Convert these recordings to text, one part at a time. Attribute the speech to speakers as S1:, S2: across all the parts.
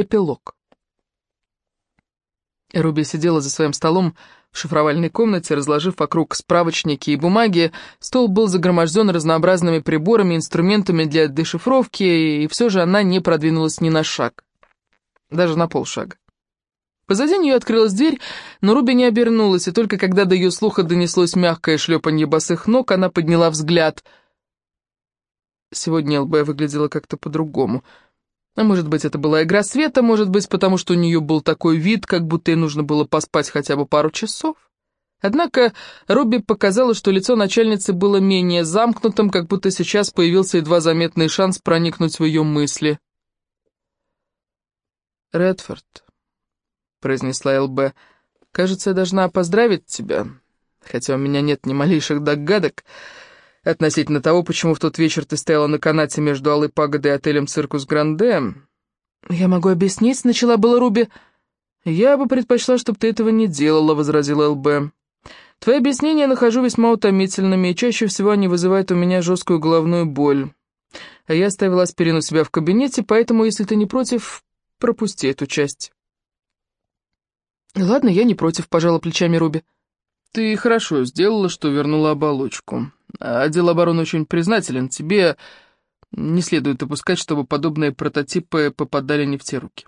S1: Эпилог. Руби сидела за своим столом в шифровальной комнате, разложив вокруг справочники и бумаги. Стол был загроможден разнообразными приборами, инструментами для дешифровки, и все же она не продвинулась ни на шаг. Даже на полшага. Позади нее открылась дверь, но Руби не обернулась, и только когда до ее слуха донеслось мягкое шлепанье босых ног, она подняла взгляд. Сегодня ЛБ выглядела как-то по-другому — а может быть, это была игра света, может быть, потому что у нее был такой вид, как будто ей нужно было поспать хотя бы пару часов. Однако Робби показала, что лицо начальницы было менее замкнутым, как будто сейчас появился едва заметный шанс проникнуть в ее мысли. «Редфорд», — произнесла ЛБ, — «кажется, я должна поздравить тебя, хотя у меня нет ни малейших догадок, — относительно того, почему в тот вечер ты стояла на канате между Алой Пагодой и отелем «Циркус Гранде». «Я могу объяснить», — начала было Руби. «Я бы предпочла, чтобы ты этого не делала», — возразила ЛБ. «Твои объяснения я нахожу весьма утомительными, и чаще всего они вызывают у меня жуткую головную боль. А я оставила аспирин у себя в кабинете, поэтому, если ты не против, пропусти эту часть». «Ладно, я не против», — пожала плечами Руби. «Ты хорошо сделала, что вернула оболочку. Отдел обороны очень признателен. Тебе не следует допускать, чтобы подобные прототипы попадали не в те руки».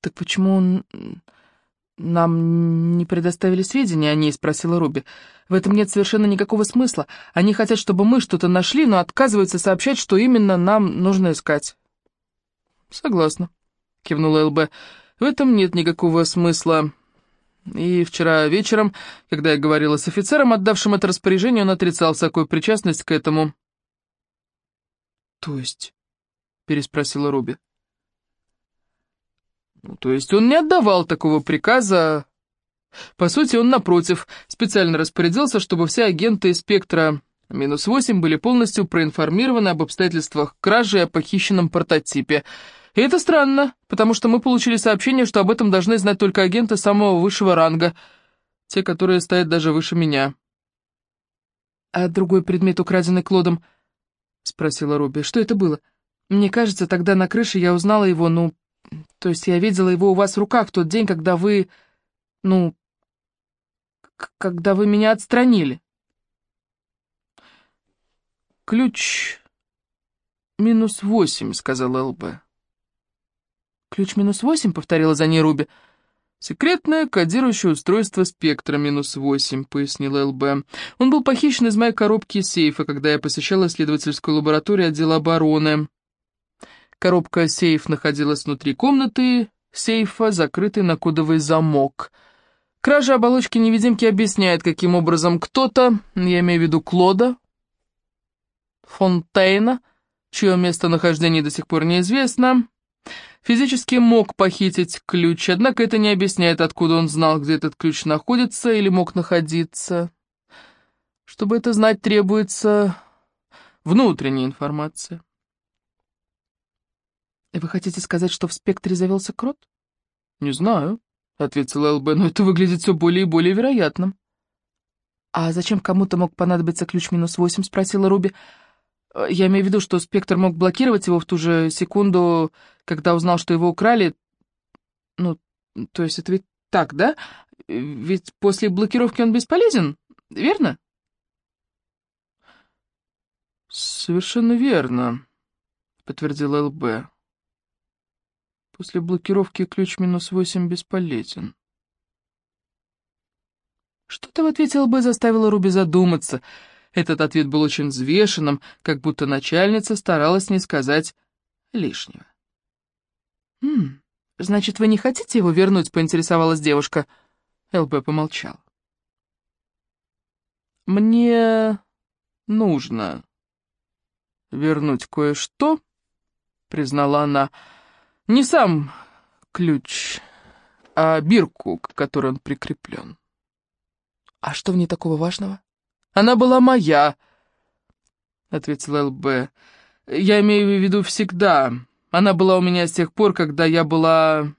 S1: «Так почему нам не предоставили сведения о ней?» — спросила Руби. «В этом нет совершенно никакого смысла. Они хотят, чтобы мы что-то нашли, но отказываются сообщать, что именно нам нужно искать». «Согласна», — кивнула ЛБ. «В этом нет никакого смысла». И вчера вечером, когда я говорила с офицером, отдавшим это распоряжение, он отрицал всякую причастность к этому. «То есть?» — переспросила Руби. «Ну, то есть он не отдавал такого приказа. По сути, он, напротив, специально распорядился, чтобы все агенты спектра минус восемь были полностью проинформированы об обстоятельствах кражи и о похищенном прототипе». И это странно, потому что мы получили сообщение, что об этом должны знать только агенты самого высшего ранга, те, которые стоят даже выше меня. «А другой предмет, украденный Клодом?» — спросила Руби. «Что это было? Мне кажется, тогда на крыше я узнала его, ну... То есть я видела его у вас в руках в тот день, когда вы... Ну... Когда вы меня отстранили». «Ключ минус восемь», — сказал ЛБ. «Ключ минус восемь», — повторила за ней Руби. «Секретное кодирующее устройство спектра минус восемь», — пояснила ЛБ. «Он был похищен из моей коробки сейфа, когда я посещала исследовательскую лабораторию отдела обороны. Коробка-сейф находилась внутри комнаты сейфа, закрытый на кодовый замок. Кража оболочки невидимки объясняет, каким образом кто-то, я имею в виду Клода, Фонтейна, чье местонахождение до сих пор неизвестно, Физически мог похитить ключ, однако это не объясняет, откуда он знал, где этот ключ находится или мог находиться. Чтобы это знать, требуется внутренняя информация. «Вы хотите сказать, что в спектре завелся крот?» «Не знаю», — ответила ЛБ, — «но это выглядит все более и более вероятным». «А зачем кому-то мог понадобиться ключ минус восемь?» — спросила Руби. Э, я имею в виду, что Спектр мог блокировать его в ту же секунду, когда узнал, что его украли. Ну, то есть это ведь так, да? Ведь после блокировки он бесполезен, верно? «Совершенно верно», — подтвердил ЛБ. «После блокировки ключ минус восемь бесполезен». Что-то в ответе ЛБ заставило Руби задуматься — этот ответ был очень взвешенным, как будто начальница старалась не сказать лишнего. «Хм, значит, вы не хотите его вернуть?» — поинтересовалась девушка. ЛБ помолчал. «Мне нужно вернуть кое-что», — признала она. «Не сам ключ, а бирку, к которой он прикреплен». «А что в ней такого важного?» Она была моя, — ответила ЛБ. Я имею в виду всегда. Она была у меня с тех пор, когда я была,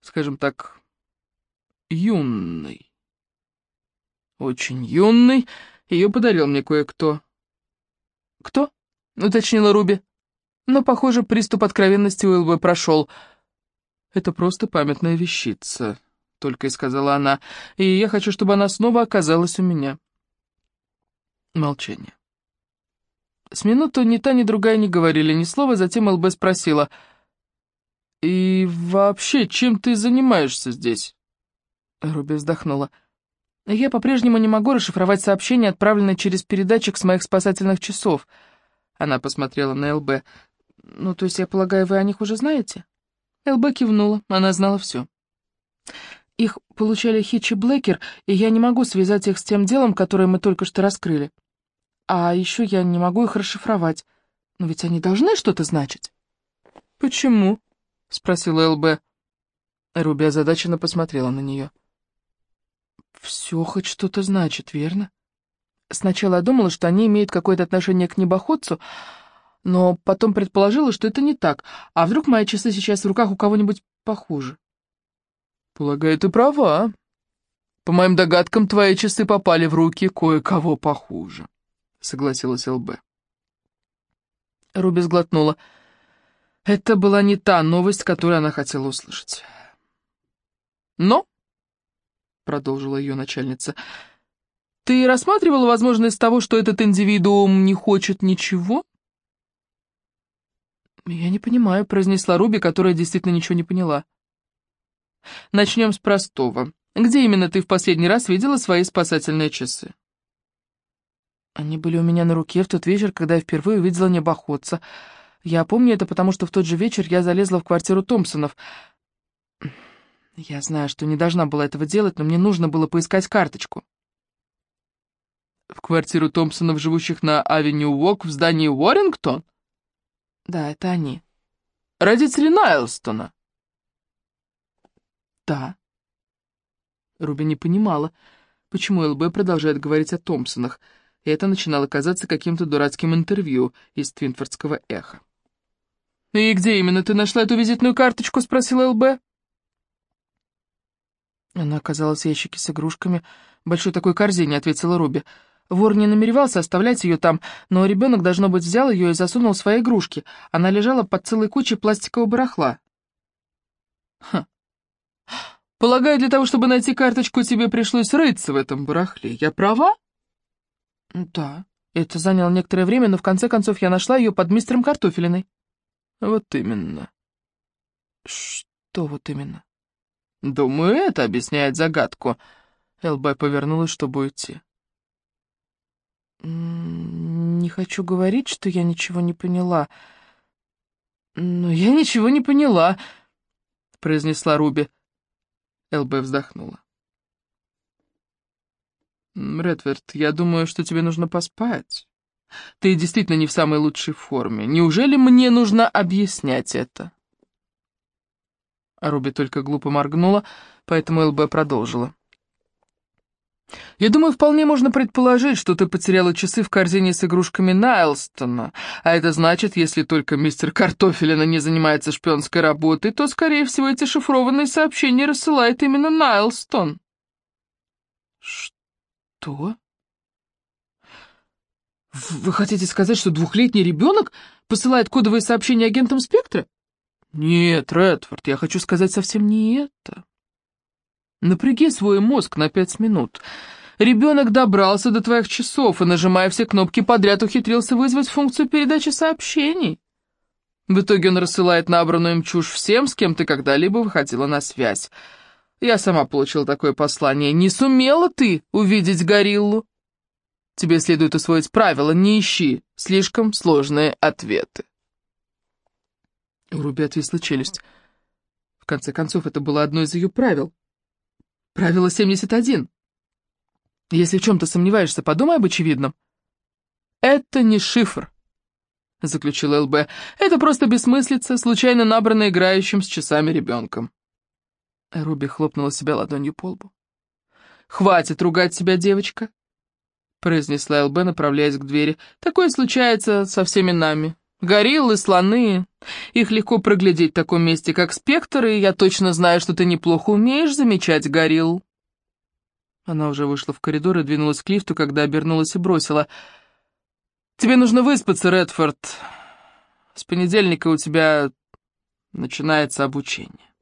S1: скажем так, юной. Очень юной. Ее подарил мне кое-кто. «Кто?» — уточнила Руби. Но, похоже, приступ откровенности у ЛБ прошел. «Это просто памятная вещица», — только и сказала она, «и я хочу, чтобы она снова оказалась у меня». Молчание. С минуту ни та, ни другая не говорили ни слова, затем ЛБ спросила, «И вообще, чем ты занимаешься здесь?» Руби вздохнула. «Я по-прежнему не могу расшифровать сообщение, отправленное через передатчик с моих спасательных часов». Она посмотрела на ЛБ. «Ну, то есть, я полагаю, вы о них уже знаете?» ЛБ кивнула, она знала все. «Их получали Хитч и Блэкер, и я не могу связать их с тем делом, которое мы только что раскрыли. А еще я не могу их расшифровать. Но ведь они должны что-то значить». «Почему?» — спросила ЛБ. Руби озадаченно посмотрела на нее. «Все хоть что-то значит, верно?» Сначала я думала, что они имеют какое-то отношение к небоходцу, но потом предположила, что это не так. А вдруг мои часы сейчас в руках у кого-нибудь похуже? Полагаю, ты права. По моим догадкам, твои часы попали в руки кое-кого похуже, согласилась ЛБ. Руби сглотнула. Это была не та новость, которую она хотела услышать. Но, продолжила ее начальница, ты рассматривала возможность того, что этот индивидуум не хочет ничего? «Я не понимаю», — произнесла Руби, которая действительно ничего не поняла. «Начнем с простого. Где именно ты в последний раз видела свои спасательные часы?» «Они были у меня на руке в тот вечер, когда я впервые увидела небоходца. Я помню это, потому что в тот же вечер я залезла в квартиру Томпсонов. Я знаю, что не должна была этого делать, но мне нужно было поискать карточку». «В квартиру Томпсонов, живущих на Авеню Уок в здании Уоррингтон?» Да, это они. Родители Найлстона. Да. Руби не понимала, почему ЛБ продолжает говорить о Томпсонах, и это начинало казаться каким-то дурацким интервью из Твинфордского эха. «И где именно ты нашла эту визитную карточку?» — спросила ЛБ. Она оказалась в ящике с игрушками, большой такой корзине, — ответила Руби. Вор не намеревался оставлять ее там, но ребенок, должно быть, взял ее и засунул в свои игрушки. Она лежала под целой кучей пластикового барахла. Хм. Полагаю, для того, чтобы найти карточку, тебе пришлось рыться в этом барахле. Я права? Да. Это заняло некоторое время, но в конце концов я нашла ее под мистером Картофелиной. Вот именно. Что вот именно? Думаю, это объясняет загадку. ЛБ повернулась, чтобы уйти. «Не хочу говорить, что я ничего не поняла». «Но я ничего не поняла», — произнесла Руби. ЛБ вздохнула. «Редверд, я думаю, что тебе нужно поспать. Ты действительно не в самой лучшей форме. Неужели мне нужно объяснять это?» Руби только глупо моргнула, поэтому ЛБ продолжила. Я думаю, вполне можно предположить, что ты потеряла часы в корзине с игрушками Найлстона, а это значит, если только мистер Картофелина не занимается шпионской работой, то, скорее всего, эти шифрованные сообщения рассылает именно Найлстон. Что? Вы хотите сказать, что двухлетний ребенок посылает кодовые сообщения агентам Спектра? Нет, Редфорд, я хочу сказать совсем не это. Напряги свой мозг на пять минут. Ребенок добрался до твоих часов и, нажимая все кнопки подряд, ухитрился вызвать функцию передачи сообщений. В итоге он рассылает набранную им чушь всем, с кем ты когда-либо выходила на связь. Я сама получила такое послание. Не сумела ты увидеть гориллу? Тебе следует усвоить правило «не ищи слишком сложные ответы». У Руби отвисла челюсть. В конце концов, это было одно из ее правил. Правило 71. Если в чем-то сомневаешься, подумай об очевидном. Это не шифр, заключил ЛБ. Это просто бессмыслица, случайно набранная играющим с часами ребенком. Руби хлопнула себя ладонью по лбу. «Хватит ругать себя, девочка», — произнесла ЛБ, направляясь к двери. «Такое случается со всеми нами. Гориллы, слоны. Их легко проглядеть в таком месте, как спектр, и я точно знаю, что ты неплохо умеешь замечать горилл. Она уже вышла в коридор и двинулась к лифту, когда обернулась и бросила. «Тебе нужно выспаться, Редфорд. с понедельника у тебя начинается обучение.